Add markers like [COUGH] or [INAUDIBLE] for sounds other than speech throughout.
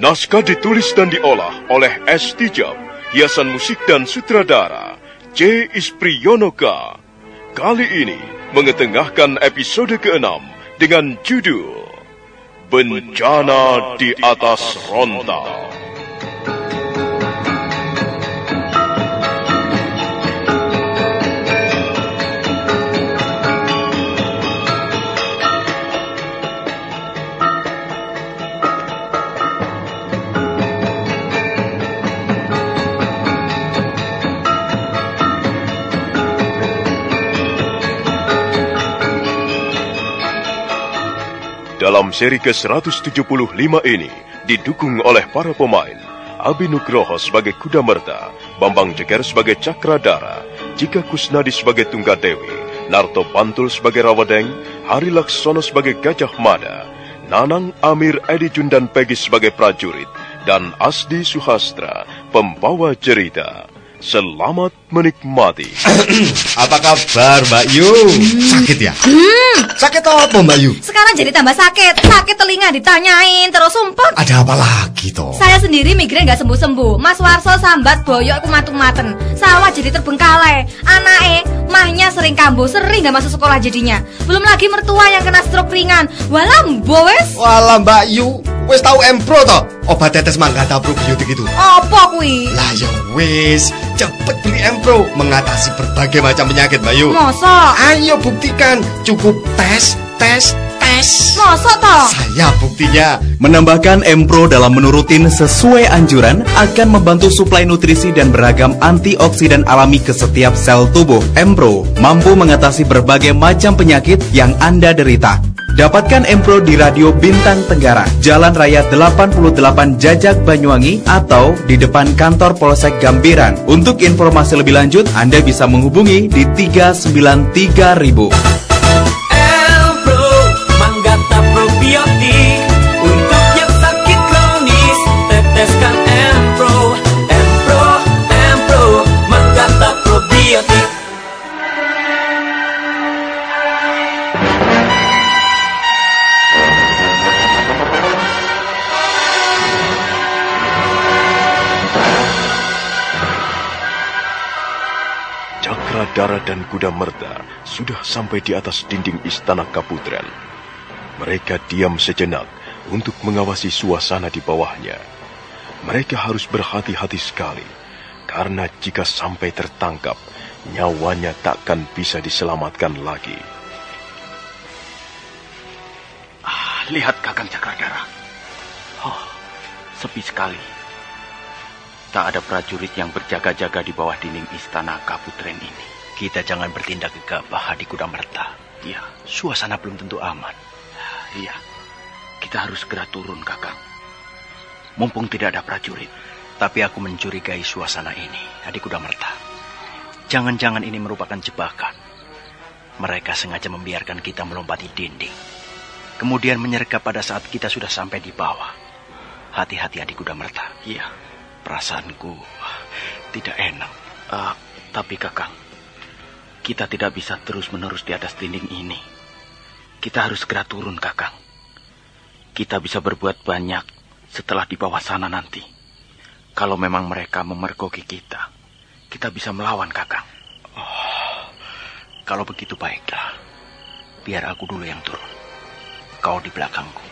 Naskah ditulis dan diolah oleh S. Tijab, hiasan musik dan sutradara C. Ispriyonoka. Kali ini mengetengahkan episode ke-6 dengan judul Bencana di atas Rontal. Dalam seri ke-175 ini didukung oleh para pemain Abi Nugroho sebagai Kuda Merta, Bambang Jeger sebagai Cakradara, Jika Kusnadi sebagai Tunggadewi, Narto Pantul sebagai Rawadeng, Hari Laksono sebagai Gajah Mada, Nanang Amir Edi Jundan Pegi sebagai prajurit, dan Asdi Suhastra, pembawa cerita. Selamat menikmati. [COUGHS] Apa kabar Mbak Yu? Sakit ya? Sakit apa Mbak Yu? Sekarang jadi tambah sakit. Sakit telinga ditanyain terus sumpah. Ada apa lagi toh? Saya sendiri migrain gak sembuh-sembuh. Mas Warso sambat boyok aku matung-maten. Sawah jadi terbengkalai. Anake mahnya sering kambuh, sering gak masuk sekolah jadinya. Belum lagi mertua yang kena stroke ringan. Walah wes. Walah Mbak Yu, wis tahu Empro toh? Obat tetes manggata probiotik itu. Apa kui? Lah ya wis, cepet beli Empro mengatasi berbagai macam penyakit Mbak Yu. Masa? Ayo buktikan, cukup tes, tes, tes. Masa toh? Saya buktinya. Menambahkan Empro dalam menu rutin sesuai anjuran akan membantu suplai nutrisi dan beragam antioksidan alami ke setiap sel tubuh. Empro mampu mengatasi berbagai macam penyakit yang Anda derita. Dapatkan Empro di Radio Bintang Tenggara, Jalan Raya 88 Jajak Banyuwangi atau di depan kantor Polsek Gambiran. Untuk informasi lebih lanjut, Anda bisa menghubungi di 393000. Cakradara dan Kuda Merta sudah sampai di atas dinding istana Kaputren. Mereka diam sejenak untuk mengawasi suasana di bawahnya. Mereka harus berhati-hati sekali, karena jika sampai tertangkap, nyawanya takkan bisa diselamatkan lagi. Ah, lihat Kakang Cakradara. Oh, sepi sekali. Tak ada prajurit yang berjaga-jaga di bawah dinding istana Kaputren ini. Kita jangan bertindak gegabah di Kuda Merta. Iya, Suasana belum tentu aman. iya. Kita harus segera turun, Kakang. Mumpung tidak ada prajurit. Tapi aku mencurigai suasana ini, Adik Kuda Merta. Jangan-jangan ini merupakan jebakan. Mereka sengaja membiarkan kita melompati dinding. Kemudian menyergap pada saat kita sudah sampai di bawah. Hati-hati Adik Kuda Merta. Iya. Perasaanku tidak enak. Eh, tapi Kakang, kita tidak bisa terus-menerus di atas dinding ini. Kita harus segera turun, Kakang. Kita bisa berbuat banyak setelah di bawah sana nanti. Kalau memang mereka memergoki kita, kita bisa melawan, Kakang. Kalau begitu baiklah. Biar aku dulu yang turun. Kau di belakangku.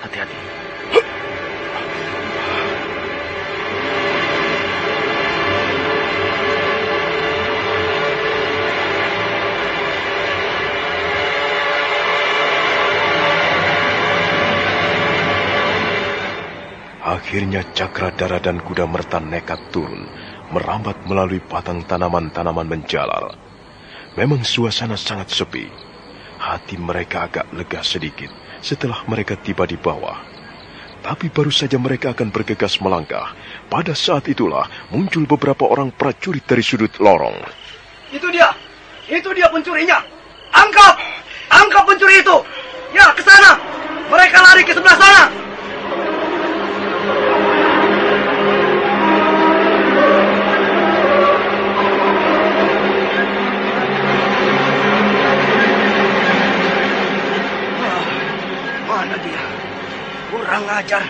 Hati-hati. Akhirnya Cakradara dan Kuda Merta nekat turun, merambat melalui batang tanaman-tanaman menjalar. Memang suasana sangat sepi. Hati mereka agak lega sedikit setelah mereka tiba di bawah. Tapi baru saja mereka akan bergegas melangkah. Pada saat itulah muncul beberapa orang prajurit dari sudut lorong. Itu dia. Itu dia pencurinya. Angkap. Angkap pencuri itu. Ya, ke sana. Mereka lari ke sebelah sana. Ah, Mana dia? Kurang ajar.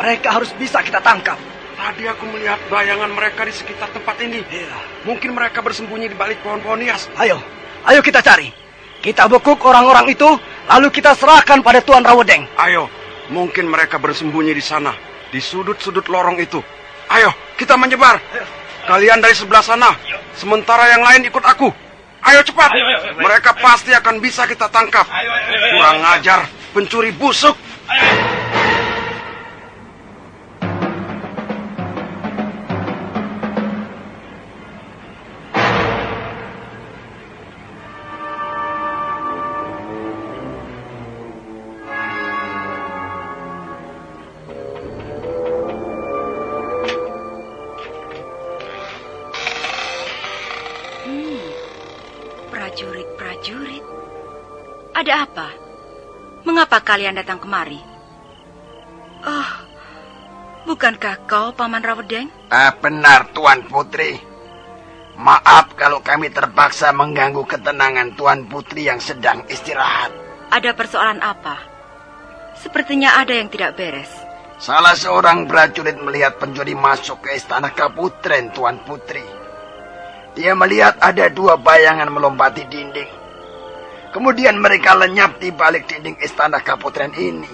Mereka harus bisa kita tangkap. Tadi aku melihat bayangan mereka di sekitar tempat ini. Iya. Mungkin mereka bersembunyi di balik pohon-pohon hias. Ayo, ayo kita cari. Kita bekuk orang-orang itu, lalu kita serahkan pada Tuan Rawedeng. Ayo, mungkin mereka bersembunyi di sana, di sudut-sudut lorong itu. Ayo, kita menyebar. Kalian dari sebelah sana, sementara yang lain ikut aku. Ayo cepat, mereka pasti akan bisa kita tangkap. Kurang ajar, pencuri busuk. Prajurit-prajurit. Kalian datang kemari? Oh, bukankah kau Paman Rawedeng? Ah, benar, Tuan Putri. Maaf kalau kami terpaksa mengganggu ketenangan Tuan Putri yang sedang istirahat. Ada persoalan apa? Sepertinya ada yang tidak beres. Salah seorang prajurit melihat pencuri masuk ke istana Kaputren, Tuan Putri. Dia melihat ada dua bayangan melompati dinding. Kemudian mereka lenyap di balik dinding istana Kaputren ini.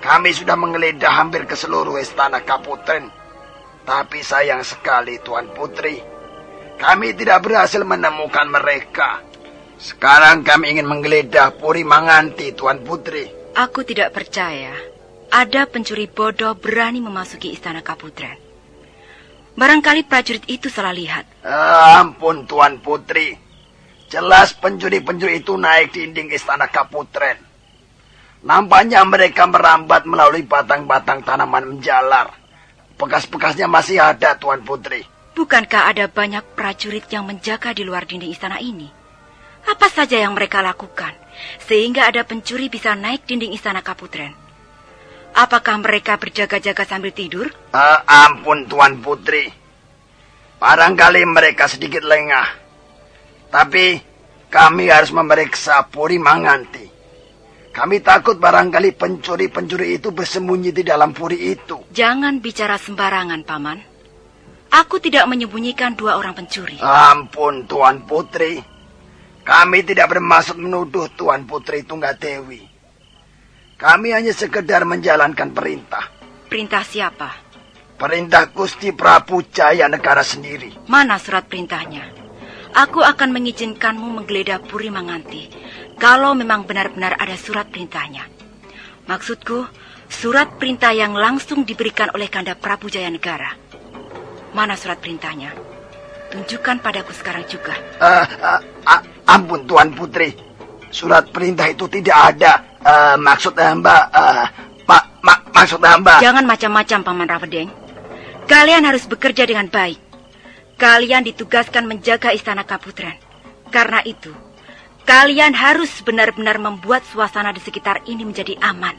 Kami sudah menggeledah hampir ke seluruh istana Kaputren. Tapi sayang sekali, Tuan Putri. Kami tidak berhasil menemukan mereka. Sekarang kami ingin menggeledah Puri Manganti, Tuan Putri. Aku tidak percaya ada pencuri bodoh berani memasuki istana Kaputren. Barangkali prajurit itu salah lihat. Ah, ampun, Tuan Putri. Jelas pencuri-pencuri itu naik dinding istana Kaputren. Nampaknya mereka merambat melalui batang-batang tanaman menjalar. Bekas-bekasnya masih ada, Tuan Putri. Bukankah ada banyak prajurit yang menjaga di luar dinding istana ini? Apa saja yang mereka lakukan sehingga ada pencuri bisa naik dinding istana Kaputren? Apakah mereka berjaga-jaga sambil tidur? Ah, ampun, Tuan Putri. Barangkali mereka sedikit lengah. Tapi kami harus memeriksa Puri Manganti. Kami takut barangkali pencuri-pencuri itu bersembunyi di dalam puri itu. Jangan bicara sembarangan, Paman. Aku tidak menyembunyikan dua orang pencuri. Ampun, Tuan Putri. Kami tidak bermaksud menuduh Tuan Putri Tunggadewi. Kami hanya sekedar menjalankan perintah. Perintah siapa? Perintah Gusti Prabu Jaya Negara sendiri. Mana surat perintahnya? Aku akan mengizinkanmu menggeledah Puri Manganti kalau memang benar-benar ada surat perintahnya. Maksudku, surat perintah yang langsung diberikan oleh Kanda Prabu Jaya Negara. Mana surat perintahnya? Tunjukkan padaku sekarang juga. Uh, uh, uh, ampun Tuan Putri, surat perintah itu tidak ada. Uh, maksud hamba, uh, ma ma maksud hamba. Jangan macam-macam Paman Rawedeng. Kalian harus bekerja dengan baik. Kalian ditugaskan menjaga istana Kaputren. Karena itu, kalian harus benar-benar membuat suasana di sekitar ini menjadi aman.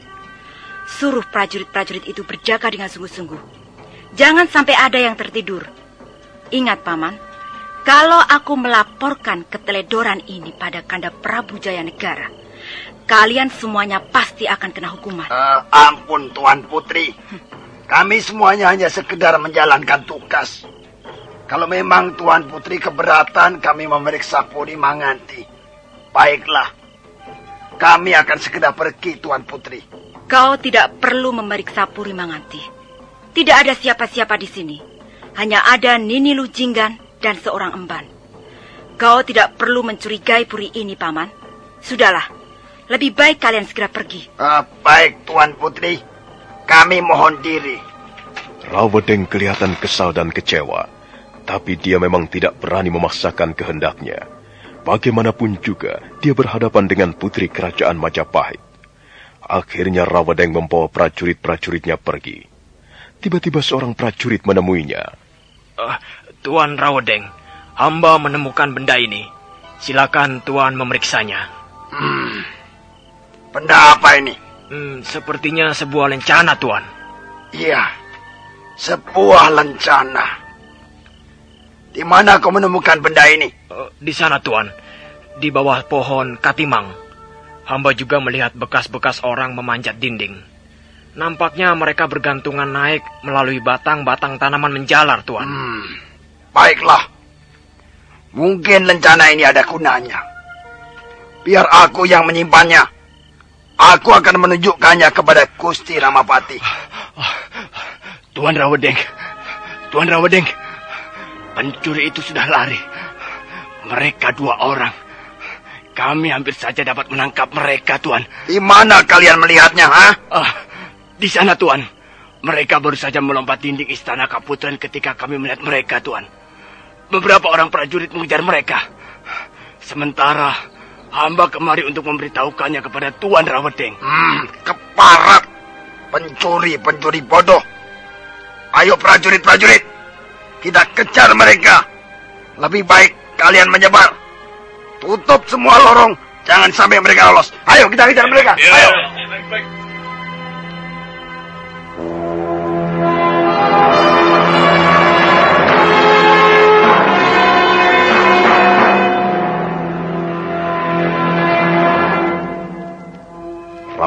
Suruh prajurit-prajurit itu berjaga dengan sungguh-sungguh. Jangan sampai ada yang tertidur. Ingat, Paman, kalau aku melaporkan keteledoran ini pada Kanda Prabu Jaya Negara, kalian semuanya pasti akan kena hukuman. Uh, ampun, Tuan Putri. Kami semuanya hanya sekedar menjalankan tugas. Kalau memang Tuan Putri keberatan kami memeriksa Puri Manganti, baiklah. Kami akan sekedar pergi, Tuan Putri. Kau tidak perlu memeriksa Puri Manganti. Tidak ada siapa-siapa di sini. Hanya ada Nini Lujinggan dan seorang emban. Kau tidak perlu mencurigai puri ini, Paman. Sudahlah, lebih baik kalian segera pergi. Uh, baik, Tuan Putri. Kami mohon diri. Rawedeng kelihatan kesal dan kecewa. Tapi dia memang tidak berani memaksakan kehendaknya. Bagaimanapun juga, dia berhadapan dengan putri kerajaan Majapahit. Akhirnya Rawedeng membawa prajurit-prajuritnya pergi. Tiba-tiba seorang prajurit menemuinya. Uh, Tuan Rawedeng, hamba menemukan benda ini. Silakan Tuan memeriksanya. Hmm. Benda apa ini? Hmm, sepertinya sebuah lencana, Tuan. Iya, sebuah lencana. Di mana kau menemukan benda ini? Uh, di sana, Tuan. Di bawah pohon katimang. Hamba juga melihat bekas-bekas orang memanjat dinding. Nampaknya mereka bergantungan naik melalui batang-batang tanaman menjalar, Tuan. Hmm, baiklah. Mungkin lencana ini ada gunanya. Biar aku yang menyimpannya. Aku akan menunjukkannya kepada Gusti Ramapati. Tuan Rawedeng, Tuan Rawedeng, pencuri itu sudah lari. Mereka dua orang. Kami hampir saja dapat menangkap mereka, Tuan. Di mana kalian melihatnya, ha? Uh, di sana, Tuan. Mereka baru saja melompat dinding istana Kaputren ketika kami melihat mereka, Tuan. Beberapa orang prajurit mengejar mereka. Sementara hamba kemari untuk memberitahukannya kepada Tuan Rawedeng. Hmm, keparat. Pencuri-pencuri bodoh. Ayo prajurit-prajurit. Kita kejar mereka. Lebih baik kalian menyebar. Tutup semua lorong. Jangan sampai mereka lolos. Ayo kita kejar mereka. Ya, Ayo.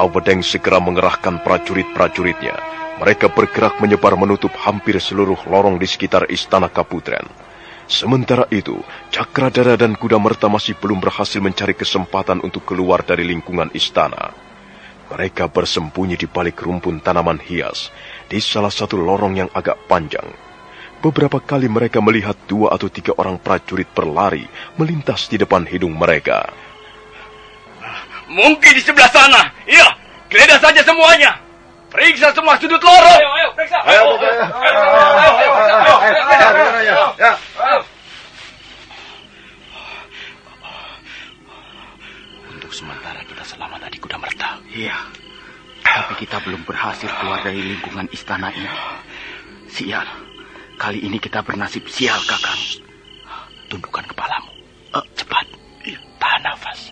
Rawedeng segera mengerahkan prajurit-prajuritnya. Mereka bergerak menyebar menutup hampir seluruh lorong di sekitar istana Kaputren. Sementara itu, Cakradara dan Kuda Merta masih belum berhasil mencari kesempatan untuk keluar dari lingkungan istana. Mereka bersembunyi di balik rumpun tanaman hias di salah satu lorong yang agak panjang. Beberapa kali mereka melihat dua atau tiga orang prajurit berlari melintas di depan hidung mereka. Mungkin di sebelah sana. Iya, geledah saja semuanya. Periksa semua sudut lorong. Ayo, ayo, periksa. Ayo, ayo, ayo, ayo, ayo, ayo, ayo, Untuk sementara kita selamat dari kuda merta. Iya. Tapi kita belum berhasil keluar dari lingkungan istana ini. Sial. Kali ini kita bernasib sial, Kakang. Tundukkan kepalamu. Cepat. Tahan nafas.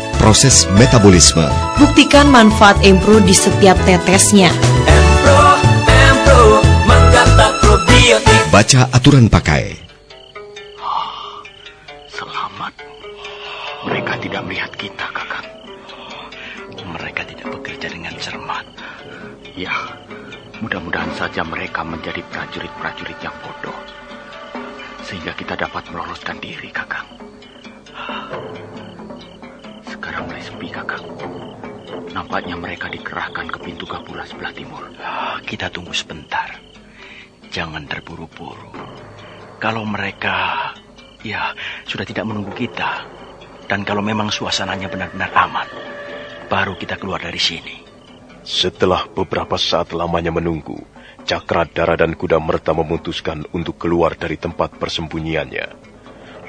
proses metabolisme. Buktikan manfaat Empro di setiap tetesnya. Empro, Empro, probiotik. Baca aturan pakai. Selamat. Mereka tidak melihat kita, Kakang. Mereka tidak bekerja dengan cermat. Ya, mudah-mudahan saja mereka menjadi prajurit-prajurit yang bodoh. Sehingga kita dapat meloloskan diri, Kakang. Sekarang mulai sepi, Kakang. Nampaknya mereka dikerahkan ke pintu gapura sebelah timur. Ah, Kita tunggu sebentar. Jangan terburu-buru. Kalau mereka, ya, sudah tidak menunggu kita. Dan kalau memang suasananya benar-benar aman, baru kita keluar dari sini. Setelah beberapa saat lamanya menunggu, Cakradara dan Kuda Merta memutuskan untuk keluar dari tempat persembunyiannya.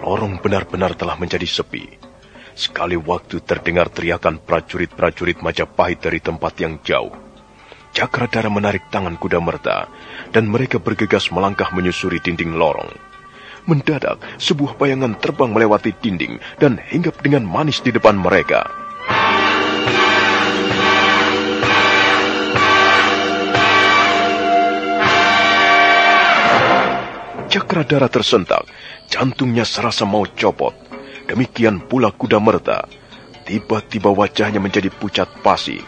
Lorong benar-benar telah menjadi sepi. Sekali waktu terdengar teriakan prajurit-prajurit Majapahit dari tempat yang jauh. Cakradara menarik tangan Kuda Merta, dan mereka bergegas melangkah menyusuri dinding lorong. Mendadak, sebuah bayangan terbang melewati dinding dan hinggap dengan manis di depan mereka. Cakradara tersentak, jantungnya serasa mau copot. Demikian pula kuda merta. Tiba-tiba wajahnya menjadi pucat pasi.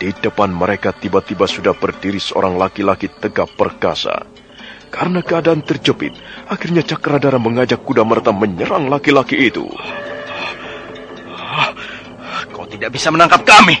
Di depan mereka tiba-tiba sudah berdiri seorang laki-laki tegap perkasa. Karena keadaan terjepit, akhirnya Cakradara mengajak kuda merta menyerang laki-laki itu. Kau tidak bisa menangkap kami.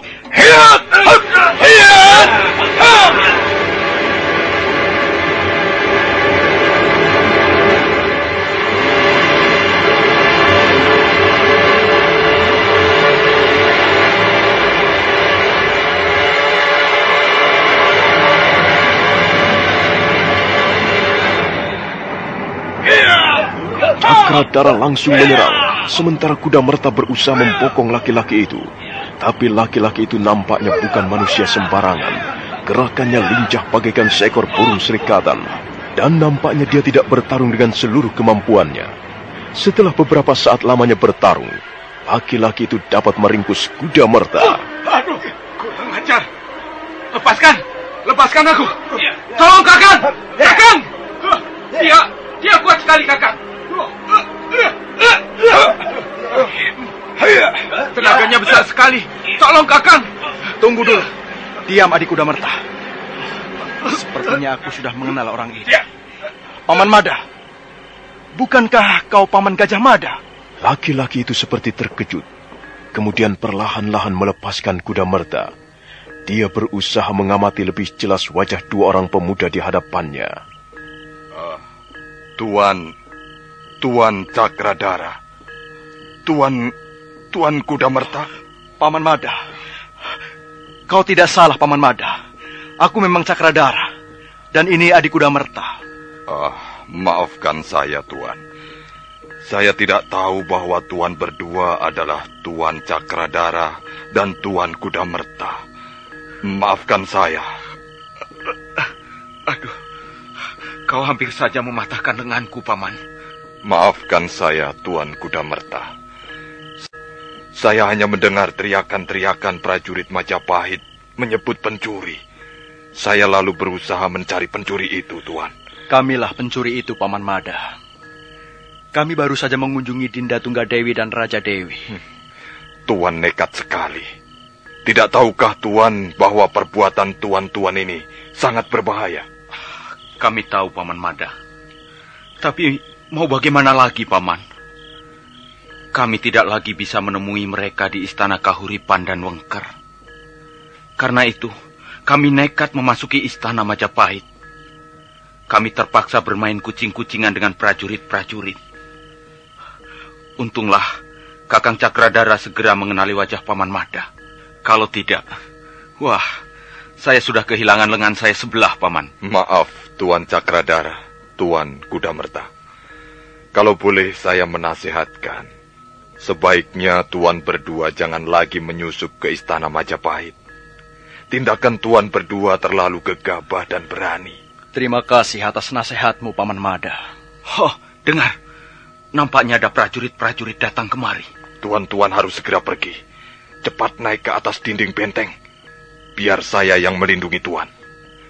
Cakradara langsung menyerang, sementara kuda merta berusaha membokong laki-laki itu. Tapi laki-laki itu nampaknya bukan manusia sembarangan. Gerakannya lincah bagaikan seekor burung serikatan. Dan nampaknya dia tidak bertarung dengan seluruh kemampuannya. Setelah beberapa saat lamanya bertarung, laki-laki itu dapat meringkus kuda merta. Aduh, kurang ajar. Lepaskan, lepaskan aku. Tolong kakang, kakang. Dia, dia kuat sekali kakang. Tenaganya besar sekali. Tolong kakang. Tunggu dulu. Diam adik kuda merta. Sepertinya aku sudah mengenal orang ini. Paman Mada. Bukankah kau paman Gajah Mada? Laki-laki itu seperti terkejut. Kemudian perlahan-lahan melepaskan kuda merta. Dia berusaha mengamati lebih jelas wajah dua orang pemuda di hadapannya. Tuan, Tuan Cakradara. Tuan, Tuan Kuda Merta. Paman Mada. Kau tidak salah, Paman Mada. Aku memang Cakradara. Dan ini adik kuda merta. Ah, maafkan saya, Tuan. Saya tidak tahu bahwa Tuan berdua adalah Tuan Cakradara dan Tuan Kuda Merta. Maafkan saya. Aduh, kau hampir saja mematahkan lenganku, Paman. Maafkan saya, Tuan Kuda Merta. Saya hanya mendengar teriakan-teriakan prajurit Majapahit menyebut pencuri. Saya lalu berusaha mencari pencuri itu, Tuan. Kamilah pencuri itu, Paman Mada. Kami baru saja mengunjungi Dinda Tunggadewi dan Raja Dewi. Tuan nekat sekali. Tidak tahukah Tuan bahwa perbuatan Tuan-Tuan ini sangat berbahaya? Kami tahu, Paman Mada. Tapi mau bagaimana lagi, Paman? kami tidak lagi bisa menemui mereka di istana Kahuripan dan Wengker. Karena itu, kami nekat memasuki istana Majapahit. Kami terpaksa bermain kucing-kucingan dengan prajurit-prajurit. Untunglah, Kakang Cakradara segera mengenali wajah Paman Mada. Kalau tidak, wah, saya sudah kehilangan lengan saya sebelah, Paman. Maaf, Tuan Cakradara, Tuan Kudamerta. Kalau boleh saya menasihatkan, sebaiknya Tuan berdua jangan lagi menyusup ke istana Majapahit. Tindakan Tuan berdua terlalu gegabah dan berani. Terima kasih atas nasihatmu, Paman Mada. Oh, dengar. Nampaknya ada prajurit-prajurit datang kemari. Tuan-tuan harus segera pergi. Cepat naik ke atas dinding benteng. Biar saya yang melindungi Tuan.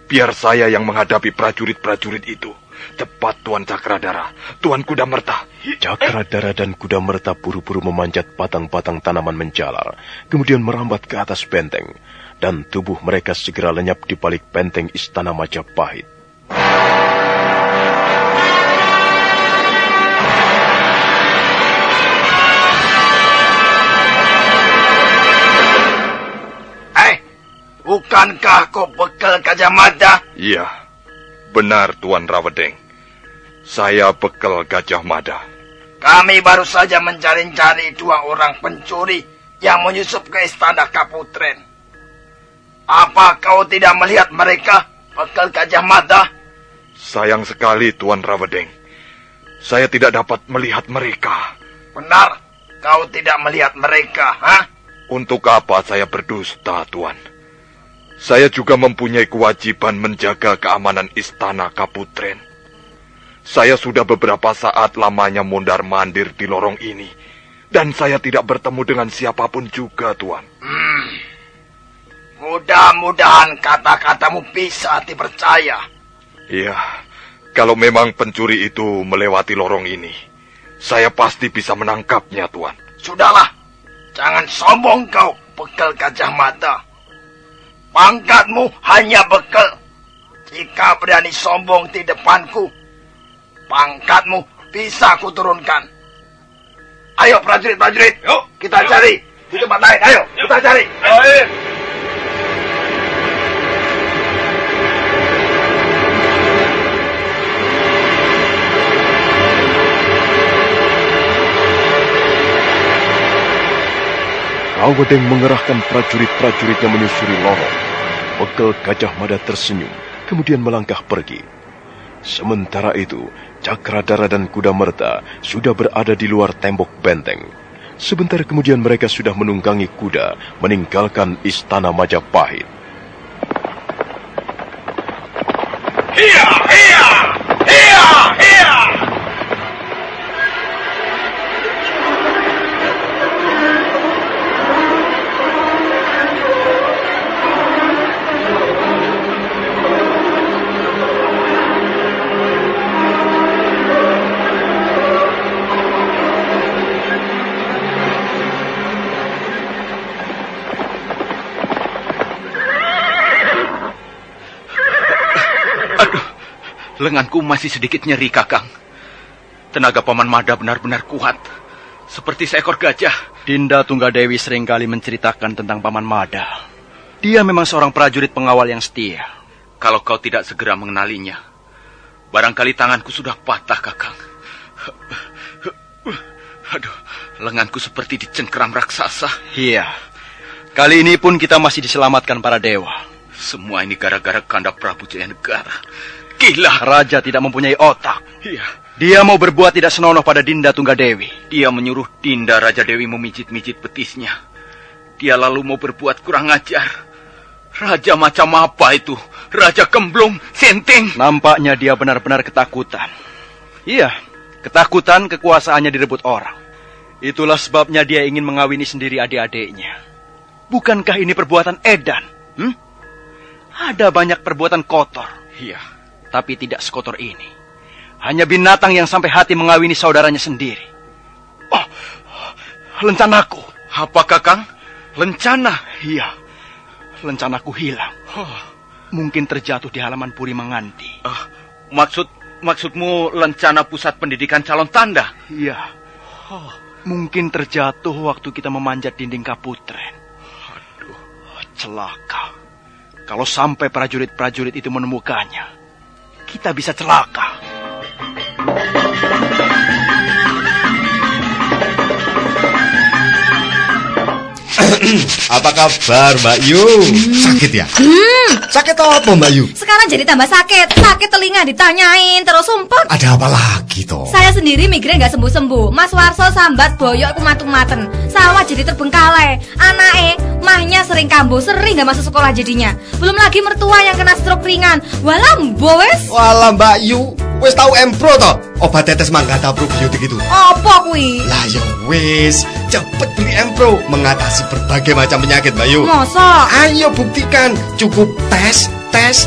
Biar saya yang menghadapi prajurit-prajurit itu. Cepat Tuan Cakradara, Tuan Kuda Merta. Cakradara dan Kuda Merta buru-buru memanjat batang-batang tanaman menjalar, kemudian merambat ke atas benteng, dan tubuh mereka segera lenyap di balik benteng istana Majapahit. Eh, bukankah kau bekal Gajah Mada? Iya, benar Tuan Rawedeng. Saya bekal Gajah Mada. Kami baru saja mencari-cari dua orang pencuri yang menyusup ke istana Kaputren. Apa kau tidak melihat mereka, bekal Gajah Mada? Sayang sekali Tuan Rawedeng. Saya tidak dapat melihat mereka. Benar, kau tidak melihat mereka, ha? Untuk apa saya berdusta, Tuan? Saya juga mempunyai kewajiban menjaga keamanan istana Kaputren. Saya sudah beberapa saat lamanya mondar-mandir di lorong ini. Dan saya tidak bertemu dengan siapa pun juga, Tuan. Hmm. Mudah-mudahan kata-katamu bisa dipercaya. Iya, kalau memang pencuri itu melewati lorong ini, saya pasti bisa menangkapnya, Tuan. Sudahlah, jangan sombong kau, bekal gajah mata. Pangkatmu hanya bekal. Jika berani sombong di depanku, pangkatmu bisa kuturunkan. Ayo prajurit-prajurit, yuk kita cari di tempat lain. Ayo, kita cari. Ayo. Rawedeng mengerahkan prajurit-prajuritnya menyusuri lorong. Pegel Gajah Mada tersenyum, kemudian melangkah pergi. Sementara itu, Cakradara dan Kuda Merta sudah berada di luar tembok benteng. Sebentar kemudian mereka sudah menunggangi kuda meninggalkan istana Majapahit. Lenganku masih sedikit nyeri, Kakang. Tenaga Paman Mada benar-benar kuat. Seperti seekor gajah. Dinda Tunggadewi sering kali menceritakan tentang Paman Mada. Dia memang seorang prajurit pengawal yang setia. Kalau kau tidak segera mengenalinya, barangkali tanganku sudah patah, Kakang. Aduh, lenganku seperti dicengkeram raksasa. Iya. Kali ini pun kita masih diselamatkan para dewa. Semua ini gara-gara kanda Prabu Jayanegara. Gila. Raja tidak mempunyai otak. Iya. Dia mau berbuat tidak senonoh pada Dinda Tunggadewi. Dia menyuruh Dinda Raja Dewi memijit-mijit betisnya. Dia lalu mau berbuat kurang ajar. Raja macam apa itu? Raja Gemblong, Senting. Nampaknya dia benar-benar ketakutan. Iya, ketakutan kekuasaannya direbut orang. Itulah sebabnya dia ingin mengawini sendiri adik-adiknya. Bukankah ini perbuatan edan? Hmm? Ada banyak perbuatan kotor. Iya. Tapi tidak sekotor ini. Hanya binatang yang sampai hati mengawini saudaranya sendiri. Oh, lencanaku. Apa kakang? Lencana? Iya, lencanaku hilang. Oh. Mungkin terjatuh di halaman Puri Menganti. Uh, maksud maksudmu lencana pusat pendidikan calon tanda? Iya. Oh. Mungkin terjatuh waktu kita memanjat dinding kaputren. Aduh, celaka. Kalau sampai prajurit-prajurit itu menemukannya, kita bisa celaka. [COUGHS] Apa kabar Mbak Yu? Sakit ya? Hmm, Sakit apa Mbak Yu? sekarang jadi tambah sakit. Sakit telinga ditanyain terus sumpah. Ada apa lagi toh? Saya sendiri migrain nggak sembuh-sembuh. Mas Warso sambat boyok aku matung-maten. Sawah jadi terbengkalai. Anake, mahnya sering kambuh, sering nggak masuk sekolah jadinya. Belum lagi mertua yang kena stroke ringan. Walah, boes. Walah Mbak Yu, wis tahu Empro toh? Obat tetes manggata probiotik itu. Apa kuwi? Lah ya wis, cepet beli Empro mengatasi berbagai macam penyakit Mbak Yu. Masa? Ayo buktikan, cukup tes, tes,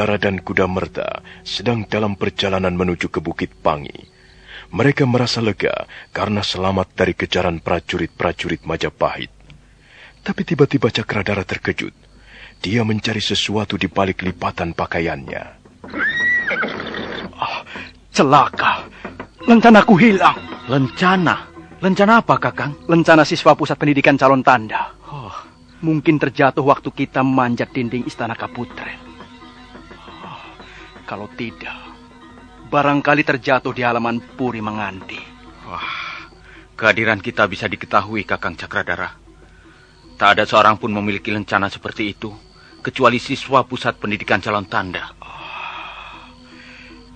Cakradara dan Kuda Merta sedang dalam perjalanan menuju ke Bukit Pangi. Mereka merasa lega karena selamat dari kejaran prajurit-prajurit Majapahit. Tapi tiba-tiba Cakradara terkejut. Dia mencari sesuatu di balik lipatan pakaiannya. Celaka. Lencanaku hilang. Lencana? Lencana apa, Kakang? Lencana siswa pusat pendidikan calon tanda. Oh, mungkin terjatuh waktu kita memanjat dinding istana Kaputren. Oh, kalau tidak, barangkali terjatuh di halaman Puri Menganti. Wah, kehadiran kita bisa diketahui, Kakang Cakradara. Tak ada seorang pun memiliki lencana seperti itu, kecuali siswa pusat pendidikan calon tanda.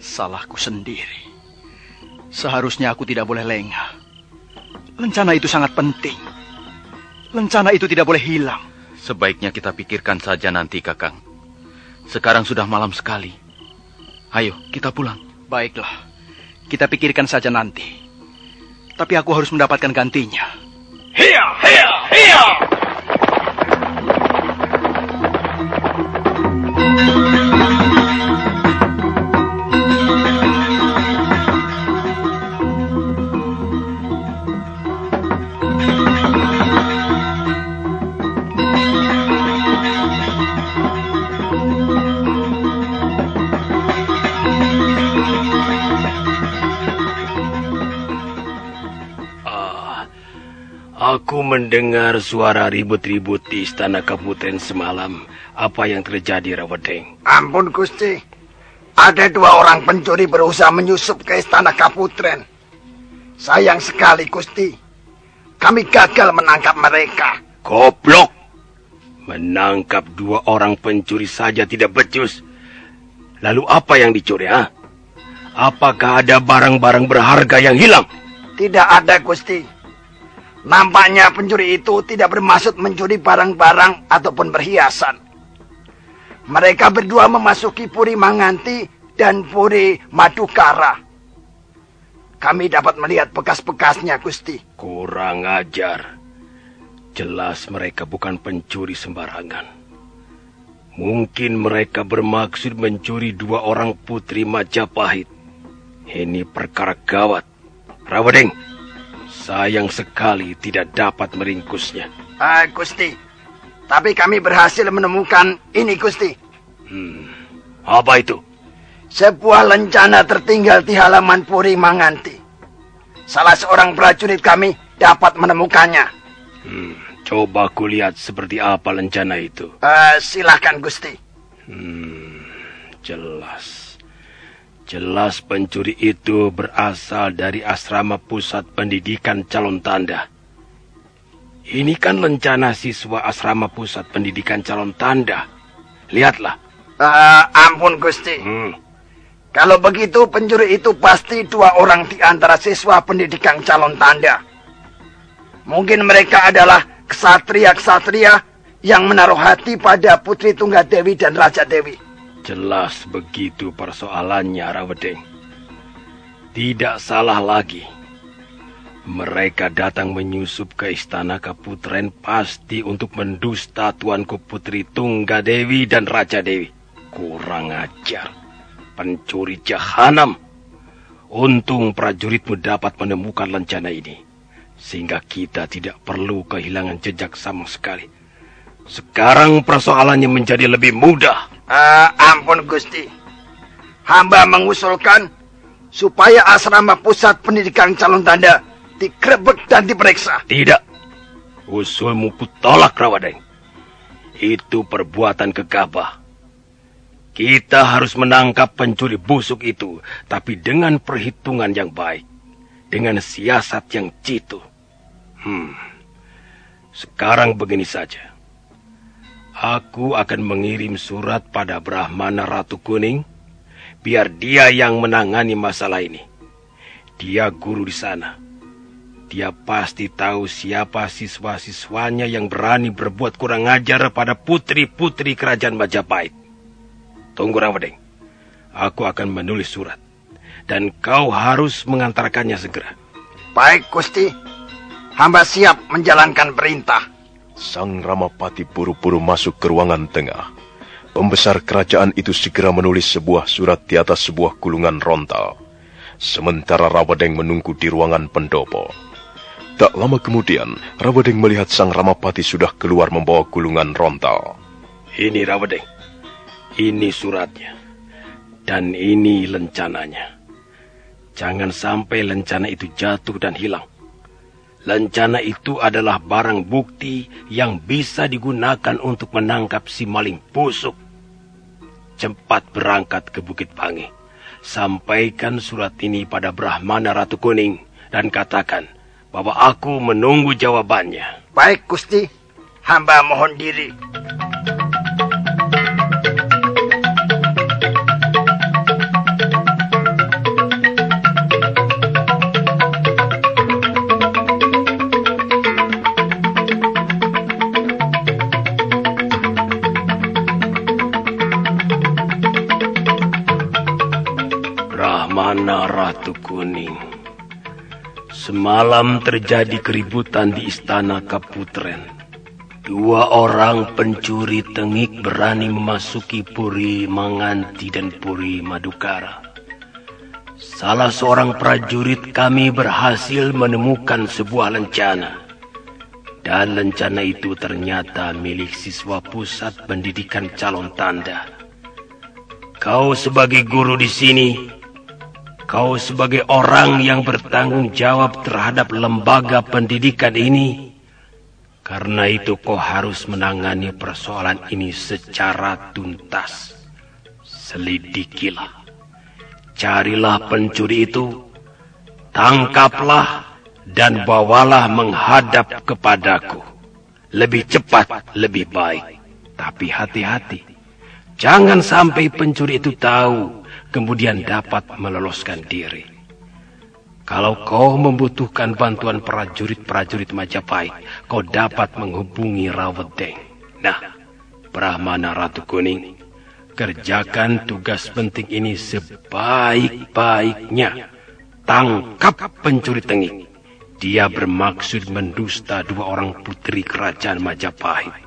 Salahku sendiri. Seharusnya aku tidak boleh lengah. Lencana itu sangat penting. Lencana itu tidak boleh hilang. Sebaiknya kita pikirkan saja nanti, Kakang. Sekarang sudah malam sekali. Ayo, kita pulang. Baiklah, kita pikirkan saja nanti. Tapi aku harus mendapatkan gantinya. Hiya, hiya, hiya! Aku mendengar suara ribut-ribut di istana Kaputen semalam. Apa yang terjadi, Rawedeng? Ampun Gusti. Ada dua orang pencuri berusaha menyusup ke istana Kaputren. Sayang sekali Gusti. Kami gagal menangkap mereka. Goblok! Menangkap dua orang pencuri saja tidak becus. Lalu apa yang dicuri, ha? Apakah ada barang-barang berharga yang hilang? Tidak ada Gusti. Nampaknya pencuri itu tidak bermaksud mencuri barang-barang ataupun perhiasan. Mereka berdua memasuki Puri Manganti dan Puri Madukara. Kami dapat melihat bekas-bekasnya, Gusti. Kurang ajar. Jelas mereka bukan pencuri sembarangan. Mungkin mereka bermaksud mencuri dua orang putri Majapahit. Ini perkara gawat. Rawadeng, sayang sekali tidak dapat meringkusnya. Ah, Gusti. Tapi kami berhasil menemukan ini, Gusti. Hmm, apa itu? Sebuah lencana tertinggal di halaman Puri Manganti. Salah seorang prajurit kami dapat menemukannya. Hmm, coba kulihat seperti apa lencana itu. Eh, silahkan, Gusti. Hmm, jelas. Jelas pencuri itu berasal dari asrama pusat pendidikan calon tanda. Ini kan lencana siswa asrama pusat pendidikan calon tanda. Lihatlah. Eh, ampun, Gusti. Hmm. Kalau begitu, pencuri itu pasti dua orang di antara siswa pendidikan calon tanda. Mungkin mereka adalah ksatria-ksatria yang menaruh hati pada Putri Tunggadewi dan Raja Dewi. Jelas begitu persoalannya, Rawedeng. Tidak salah lagi. Mereka datang menyusup ke istana Kaputren pasti untuk mendusta tuanku Putri Tunggadewi dan Raja Dewi. Kurang ajar. Pencuri jahanam. Untung prajuritmu dapat menemukan lencana ini. Sehingga kita tidak perlu kehilangan jejak sama sekali. Sekarang persoalannya menjadi lebih mudah. Uh, ampun Gusti. Hamba mengusulkan supaya asrama pusat pendidikan calon tanda digrebek dan diperiksa. Tidak. Usulmu kutolak, Rawadeng. Itu perbuatan gegabah. Kita harus menangkap pencuri busuk itu, tapi dengan perhitungan yang baik. Dengan siasat yang jitu. Hmm. Sekarang begini saja. Aku akan mengirim surat pada Brahmana Ratu Kuning, biar dia yang menangani masalah ini. Dia guru di sana. Dia pasti tahu siapa siswa-siswanya yang berani berbuat kurang ajar pada putri-putri kerajaan Majapahit. Tunggu Rawadeng. Aku akan menulis surat. Dan kau harus mengantarkannya segera. Baik, Gusti. Hamba siap menjalankan perintah. Sang Ramapati buru-buru masuk ke ruangan tengah. Pembesar kerajaan itu segera menulis sebuah surat di atas sebuah gulungan rontal. Sementara Rawadeng menunggu di ruangan pendopo. Tak lama kemudian, Rawadeng melihat Sang Ramapati sudah keluar membawa gulungan rontal. Ini Rawadeng. Ini suratnya. Dan ini lencananya. Jangan sampai lencana itu jatuh dan hilang. Lencana itu adalah barang bukti yang bisa digunakan untuk menangkap si maling busuk. Cepat berangkat ke Bukit Pangi. Sampaikan surat ini pada Brahmana Ratu Kuning dan katakan bahwa aku menunggu jawabannya. Baik, Gusti. Hamba mohon diri. Ratu Kuning. Semalam terjadi keributan di istana Kaputren. Dua orang pencuri tengik berani memasuki Puri Manganti dan Puri Madukara. Salah seorang prajurit kami berhasil menemukan sebuah lencana. Dan lencana itu ternyata milik siswa pusat pendidikan calon tanda. Kau sebagai guru di sini, kau sebagai orang yang bertanggung jawab terhadap lembaga pendidikan ini, karena itu kau harus menangani persoalan ini secara tuntas. Selidikilah. Carilah pencuri itu, tangkaplah, dan bawalah menghadap kepadaku. Lebih cepat, lebih baik. Tapi hati-hati. Jangan sampai pencuri itu tahu, kemudian dapat meloloskan diri. Kalau kau membutuhkan bantuan prajurit-prajurit Majapahit, kau dapat menghubungi Rawedeng. Nah, Brahmana Ratu Kuning, kerjakan tugas penting ini sebaik-baiknya. Tangkap pencuri tengik. Dia bermaksud mendusta dua orang putri kerajaan Majapahit.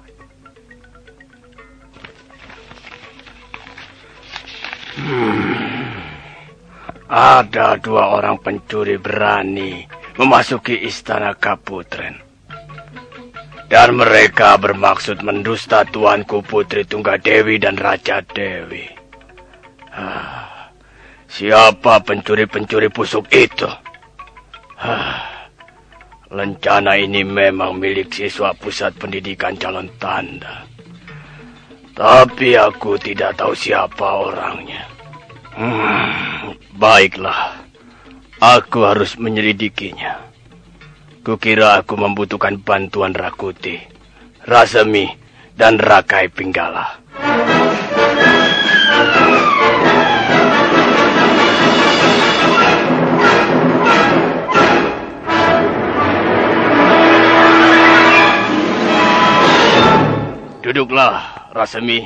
Hmm. Ada dua orang pencuri berani memasuki istana Kaputren. Dan mereka bermaksud mendusta tuanku Putri Tunggadewi dan Raja Dewi. Ah, siapa pencuri-pencuri pusuk itu? Ah, lencana ini memang milik siswa pusat pendidikan calon tanda. Tapi aku tidak tahu siapa orangnya. Hmm, baiklah. Aku harus menyelidikinya. Kukira aku membutuhkan bantuan Rakuti, Rasemi, dan Rakai Pinggala. Duduklah, Rasemi,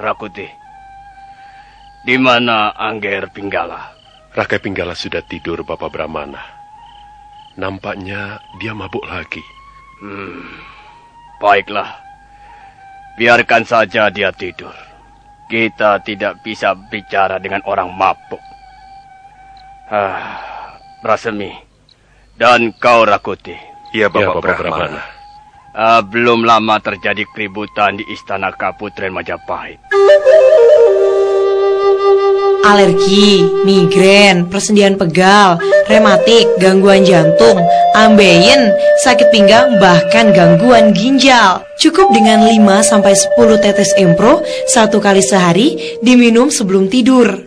Rakuti. Di mana Angger Pinggala? Raka Pinggala sudah tidur, Bapak Brahmana. Nampaknya dia mabuk lagi. Hmm, baiklah. Biarkan saja dia tidur. Kita tidak bisa bicara dengan orang mabuk. Ah, Rasemi. Dan kau Rakuti. Iya, Bapak, Ya, Bapak Brahmana. Brahmana. Ah, belum lama terjadi keributan di Istana Kaputren Majapahit. Alergi, migrain, persendian pegal, rematik, gangguan jantung, ambeien, sakit pinggang, bahkan gangguan ginjal. Cukup dengan 5-10 tetes Empro satu kali sehari diminum sebelum tidur.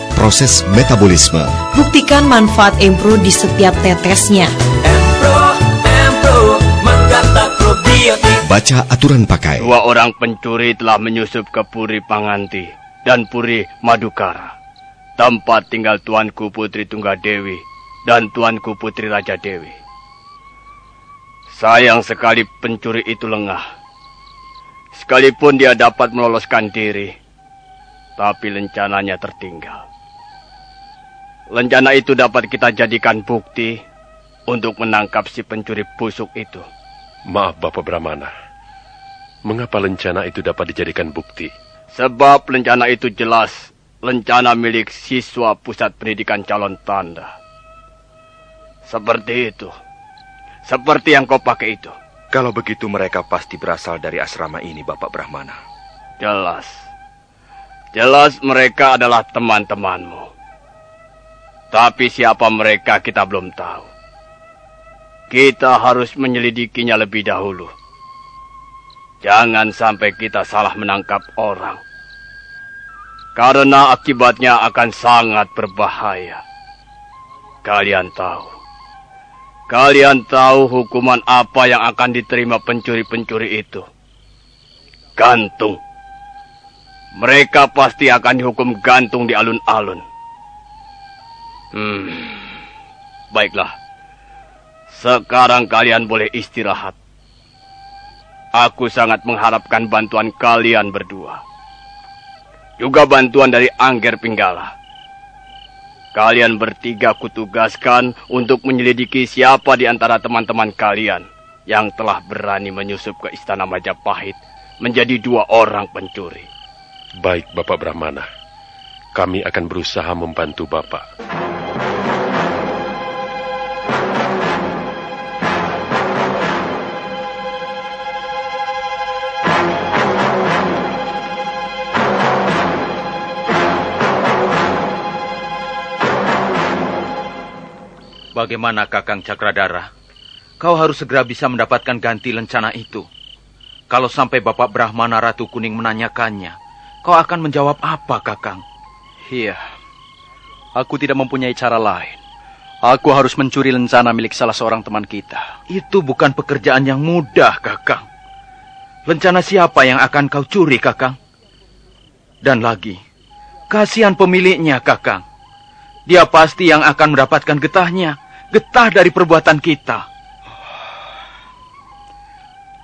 proses metabolisme. Buktikan manfaat Empro di setiap tetesnya. Empro, Empro, menggata probiotik. Baca aturan pakai. Dua orang pencuri telah menyusup ke Puri Panganti dan Puri Madukara. Tempat tinggal Tuanku Putri Tunggadewi dan Tuanku Putri Raja Dewi. Sayang sekali pencuri itu lengah. Sekalipun dia dapat meloloskan diri, tapi rencananya tertinggal. Rencana itu dapat kita jadikan bukti untuk menangkap si pencuri busuk itu. Maaf, Bapak Brahmana. Mengapa lencana itu dapat dijadikan bukti? Sebab rencana itu jelas rencana milik siswa pusat pendidikan calon tanda. Seperti itu. Seperti yang kau pakai itu. Kalau begitu mereka pasti berasal dari asrama ini, Bapak Brahmana. Jelas. Jelas mereka adalah teman-temanmu. Tapi siapa mereka kita belum tahu. Kita harus menyelidikinya lebih dahulu. Jangan sampai kita salah menangkap orang. Karena akibatnya akan sangat berbahaya. Kalian tahu. Kalian tahu hukuman apa yang akan diterima pencuri-pencuri itu? Gantung. Mereka pasti akan dihukum gantung di alun-alun. Hmm. Baiklah. Sekarang kalian boleh istirahat. Aku sangat mengharapkan bantuan kalian berdua. Juga bantuan dari Angger Pinggala. Kalian bertiga kutugaskan untuk menyelidiki siapa di antara teman-teman kalian yang telah berani menyusup ke Istana Majapahit menjadi dua orang pencuri. Baik, Bapak Brahmana. Kami akan berusaha membantu Bapak. Bagaimana Kakang Cakradara? Kau harus segera bisa mendapatkan ganti lencana itu. Kalau sampai Bapak Brahmana Ratu Kuning menanyakannya, kau akan menjawab apa, Kakang? Iya, aku tidak mempunyai cara lain. Aku harus mencuri lencana milik salah seorang teman kita. Itu bukan pekerjaan yang mudah, Kakang. Lencana siapa yang akan kau curi, Kakang? Dan lagi, kasihan pemiliknya, Kakang. Dia pasti yang akan mendapatkan getahnya. Getah dari perbuatan kita.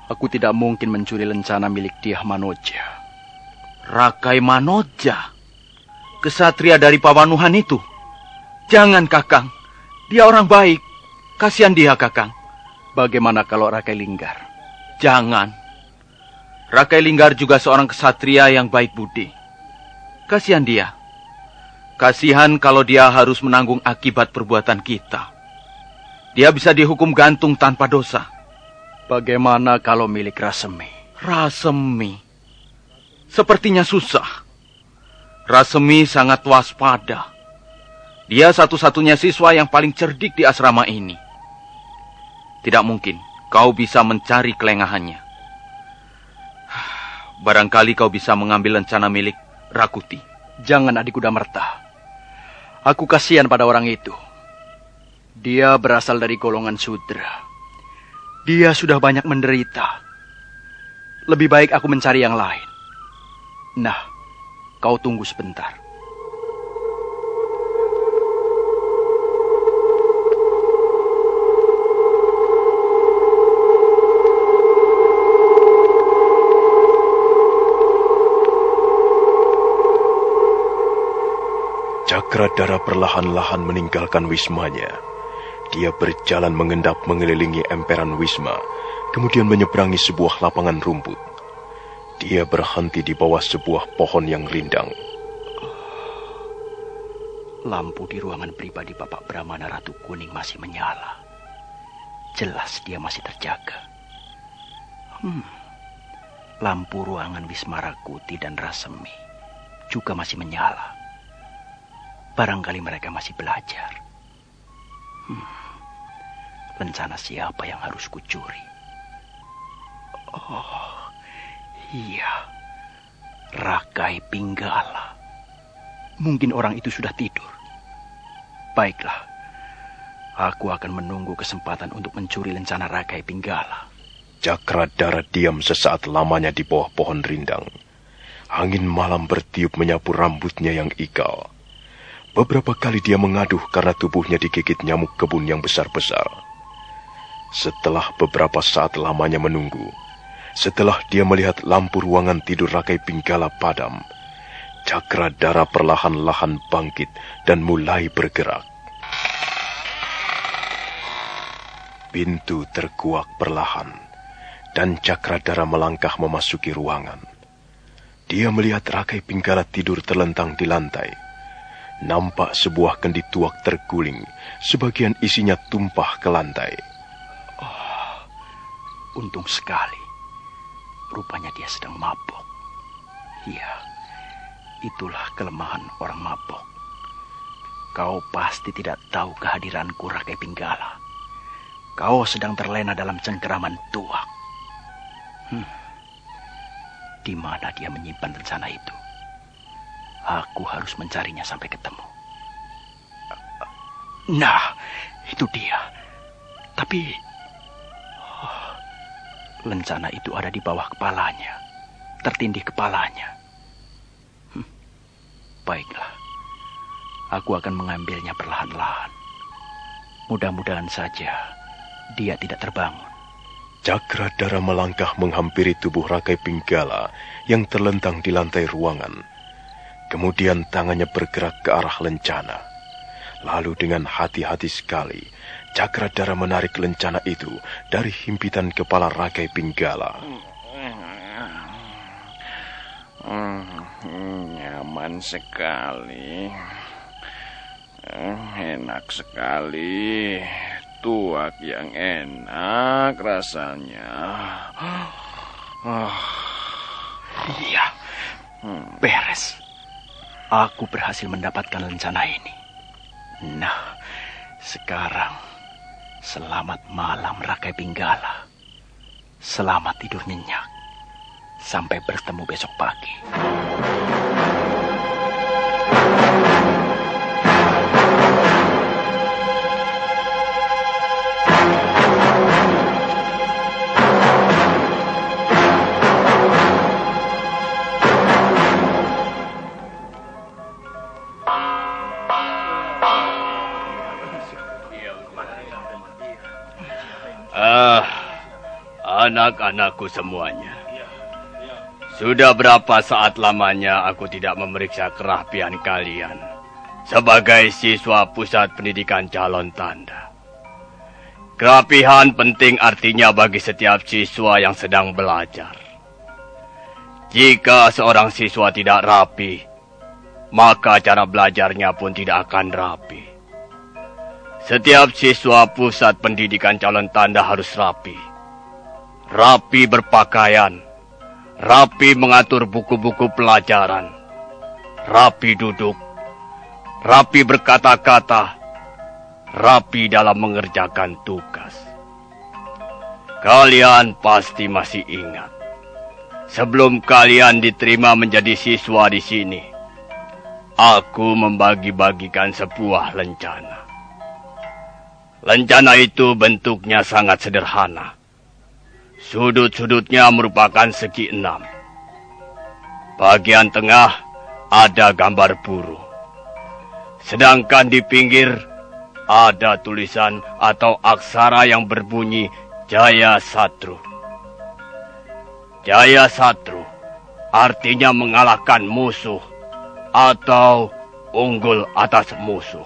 Aku tidak mungkin mencuri lencana milik Diah Manoja. Rakai Manoja. Kesatria dari Pawanuhan itu. Jangan, Kakang. Dia orang baik. Kasihan dia, Kakang. Bagaimana kalau Rakai Linggar? Jangan. Rakai Linggar juga seorang kesatria yang baik budi. Kasihan dia. Kasihan kalau dia harus menanggung akibat perbuatan kita. Dia bisa dihukum gantung tanpa dosa. Bagaimana kalau milik Rasemi? Rasemi. Sepertinya susah. Rasemi sangat waspada. Dia satu-satunya siswa yang paling cerdik di asrama ini. Tidak mungkin kau bisa mencari kelengahannya. [SIGHS] Barangkali kau bisa mengambil lencana milik Rakuti. Jangan adik kuda merta. Aku kasihan pada orang itu. Dia berasal dari golongan sudra. Dia sudah banyak menderita. Lebih baik aku mencari yang lain. Nah, kau tunggu sebentar. Cakradara perlahan-lahan meninggalkan wismanya. Dia berjalan mengendap mengelilingi emperan wisma, kemudian menyeberangi sebuah lapangan rumput. Dia berhenti di bawah sebuah pohon yang rindang. Lampu di ruangan pribadi Bapak Brahmana Ratu Kuning masih menyala. Jelas dia masih terjaga. Hmm. Lampu ruangan Wisma Rakuti dan Rasemi juga masih menyala. Barangkali mereka masih belajar. Hmm. Rencana siapa yang harus kucuri? Oh, iya. Rakai Pinggala. Mungkin orang itu sudah tidur. Baiklah. Aku akan menunggu kesempatan untuk mencuri lencana Rakai Pinggala. Cakradara diam sesaat lamanya di bawah pohon rindang. Angin malam bertiup menyapu rambutnya yang ikal. Beberapa kali dia mengaduh karena tubuhnya digigit nyamuk kebun yang besar-besar. Setelah beberapa saat lamanya menunggu, setelah dia melihat lampu ruangan tidur Rakai Pinggala padam, cakra darah perlahan-lahan bangkit dan mulai bergerak. Pintu terkuak perlahan, dan cakra darah melangkah memasuki ruangan. Dia melihat Rakai Pinggala tidur terlentang di lantai nampak sebuah kendi tuak terguling, sebagian isinya tumpah ke lantai. Oh, untung sekali. Rupanya dia sedang mabok. Iya, itulah kelemahan orang mabok. Kau pasti tidak tahu kehadiranku Rakai Pinggala. Kau sedang terlena dalam cengkeraman tuak. Hmm. Di mana dia menyimpan rencana itu? Aku harus mencarinya sampai ketemu. Nah, itu dia. Tapi oh, lencana itu ada di bawah kepalanya, tertindih kepalanya. Hmm, baiklah, aku akan mengambilnya perlahan-lahan. Mudah-mudahan saja dia tidak terbangun. Cakra darah melangkah menghampiri tubuh Rakai Pinggala yang terlentang di lantai ruangan. Kemudian tangannya bergerak ke arah lencana. Lalu dengan hati-hati sekali, Cakradara menarik lencana itu dari himpitan kepala Rakai Pinggala. Hmm, nyaman sekali. Enak sekali. Tuak yang enak rasanya. Oh. Iya, beres. Aku berhasil mendapatkan lencana ini. Nah, sekarang selamat malam Rakai Pinggala. Selamat tidur nyenyak. Sampai bertemu besok pagi. Anak-anakku semuanya. Sudah berapa saat lamanya aku tidak memeriksa kerapian kalian sebagai siswa pusat pendidikan calon tanda. Kerapihan penting artinya bagi setiap siswa yang sedang belajar. Jika seorang siswa tidak rapi, maka cara belajarnya pun tidak akan rapi. Setiap siswa pusat pendidikan calon tanda harus rapi rapi berpakaian, rapi mengatur buku-buku pelajaran, rapi duduk, rapi berkata-kata, rapi dalam mengerjakan tugas. Kalian pasti masih ingat. Sebelum kalian diterima menjadi siswa di sini, aku membagi-bagikan sebuah lencana. Lencana itu bentuknya sangat sederhana. Sudut-sudutnya merupakan segi enam. Bagian tengah ada gambar burung. Sedangkan di pinggir ada tulisan atau aksara yang berbunyi Jaya Satru. Jaya Satru artinya mengalahkan musuh atau unggul atas musuh.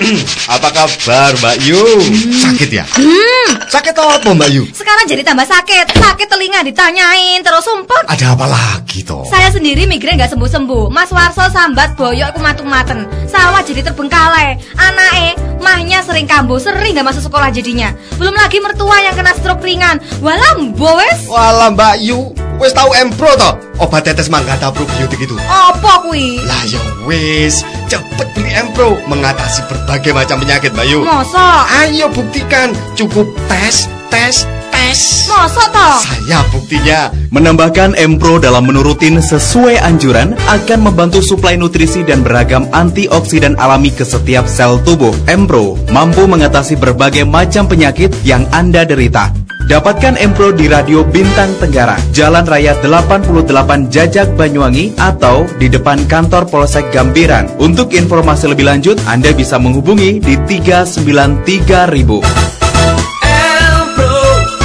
[CLEARS THROAT] Apa kabar Mbak Yu? Sakit ya? Hmm, Sakit apa Mbak Yu? sekarang jadi tambah sakit. Sakit telinga ditanyain terus sumpah. Ada apa lagi toh? Saya sendiri migrain nggak sembuh-sembuh. Mas Warso sambat boyok aku matung-maten. Sawah jadi terbengkalai. Anake, mahnya sering kambuh, sering nggak masuk sekolah jadinya. Belum lagi mertua yang kena stroke ringan. Walah, boes. Walah Mbak Yu, wis tahu Empro toh? Obat tetes manggata probiotik itu. Apa kui? Lah ya wis, cepet beli Empro mengatasi berbagai macam penyakit Mbak Yu. Masa? Ayo buktikan, cukup tes, tes, tes. Masa toh? Saya buktinya. Menambahkan Empro dalam menu rutin sesuai anjuran akan membantu suplai nutrisi dan beragam antioksidan alami ke setiap sel tubuh. Empro mampu mengatasi berbagai macam penyakit yang Anda derita. Dapatkan Empro di Radio Bintang Tenggara, Jalan Raya 88 Jajak Banyuwangi atau di depan kantor Polsek Gambiran. Untuk informasi lebih lanjut, Anda bisa menghubungi di 393.000. Empro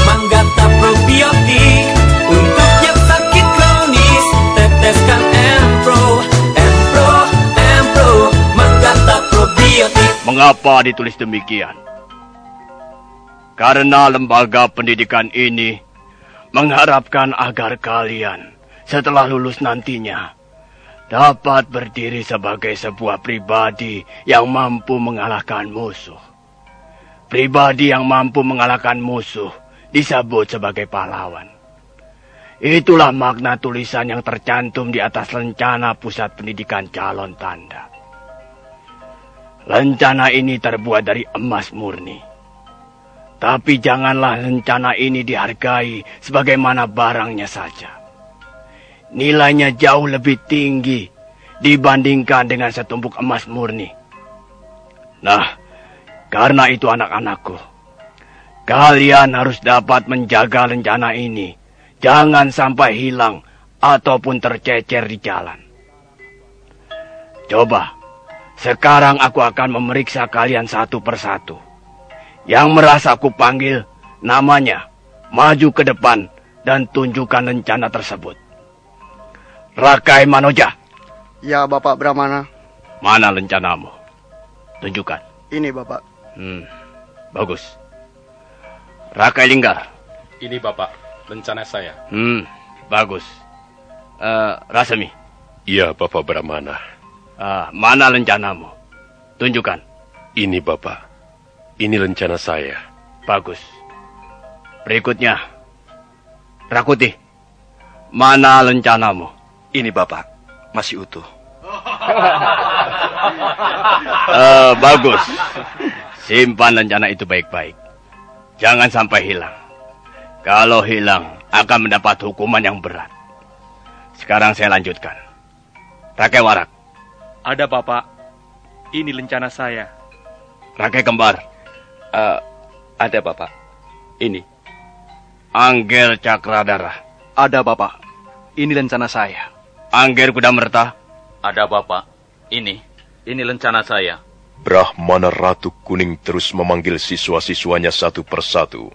Manggata probiotik Untuk yang sakit kronis Teteskan Empro Empro Empro Manggata probiotik Mengapa ditulis demikian? Karena lembaga pendidikan ini mengharapkan agar kalian setelah lulus nantinya dapat berdiri sebagai sebuah pribadi yang mampu mengalahkan musuh. Pribadi yang mampu mengalahkan musuh disebut sebagai pahlawan. Itulah makna tulisan yang tercantum di atas lencana pusat pendidikan calon tanda. Lencana ini terbuat dari emas murni. Tapi janganlah lencana ini dihargai sebagaimana barangnya saja. Nilainya jauh lebih tinggi dibandingkan dengan setumpuk emas murni. Nah, karena itu anak-anakku, kalian harus dapat menjaga lencana ini. Jangan sampai hilang ataupun tercecer di jalan. Coba, sekarang aku akan memeriksa kalian satu persatu. Yang merasa aku panggil, namanya, maju ke depan dan tunjukkan rencana tersebut. Rakai Manoja, Ya, Bapak Brahmana. mana rencanamu? Tunjukkan. Ini, Bapak. Hmm, bagus. Rakai Linggar. Ini Bapak, rencana saya. Hmm, bagus. Eh, Rasemi. Iya, Bapak Brahmana. Ah, mana rencanamu? Tunjukkan. Ini, Bapak. Ini rencana saya. Bagus. Berikutnya. Rakuti. Mana rencanamu? Ini Bapak, masih utuh. [LAUGHS] Eh, bagus. Simpan rencana itu baik-baik. Jangan sampai hilang. Kalau hilang, akan mendapat hukuman yang berat. Sekarang saya lanjutkan. Rakai Warak, Ada Bapak, ini rencana saya. Rakai Kembar, Eh, ada Bapak. Ini. Angger Cakradara, Ada Bapak. Ini rencana saya. Angger Kuda Merta, Ada Bapak. Ini, ini rencana saya. Brahmana Ratu Kuning terus memanggil siswa-siswanya satu persatu.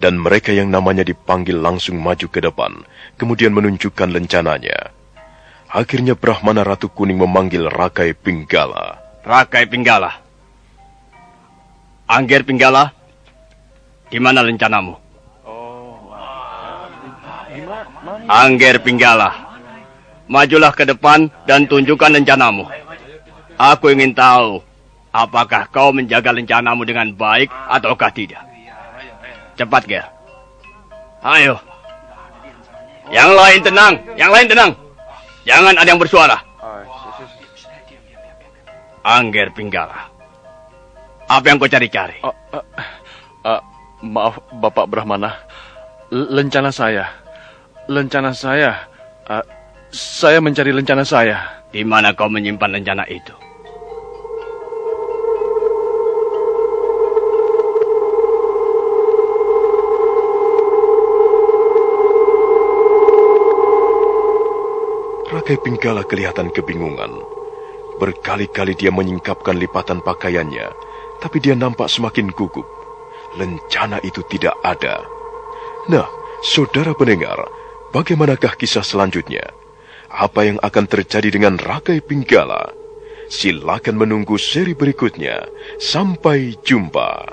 Dan mereka yang namanya dipanggil langsung maju ke depan, kemudian menunjukkan rencananya. Akhirnya Brahmana Ratu Kuning memanggil Rakai Pinggala. Rakai Pinggala. Angger Pinggala, di mana rencanamu? Angger Pinggala, majulah ke depan dan tunjukkan rencanamu. Aku ingin tahu, apakah kau menjaga rencanamu dengan baik ataukah tidak. Cepat, Ger. Ayo. Yang lain tenang, yang lain tenang. Jangan ada yang bersuara. Angger Pinggala. Apa yang kau cari-cari? Uh, maaf Bapak Brahmana, lencana saya. lencana saya. Uh, saya mencari lencana saya. Di mana kau menyimpan lencana itu? Rakai Pinggala kelihatan kebingungan. Berkali-kali dia menyingkapkan lipatan pakaiannya, tapi dia nampak semakin gugup. Lencana itu tidak ada. Nah, saudara pendengar, bagaimanakah kisah selanjutnya? Apa yang akan terjadi dengan Rakai Pinggala? Silakan menunggu seri berikutnya. Sampai jumpa.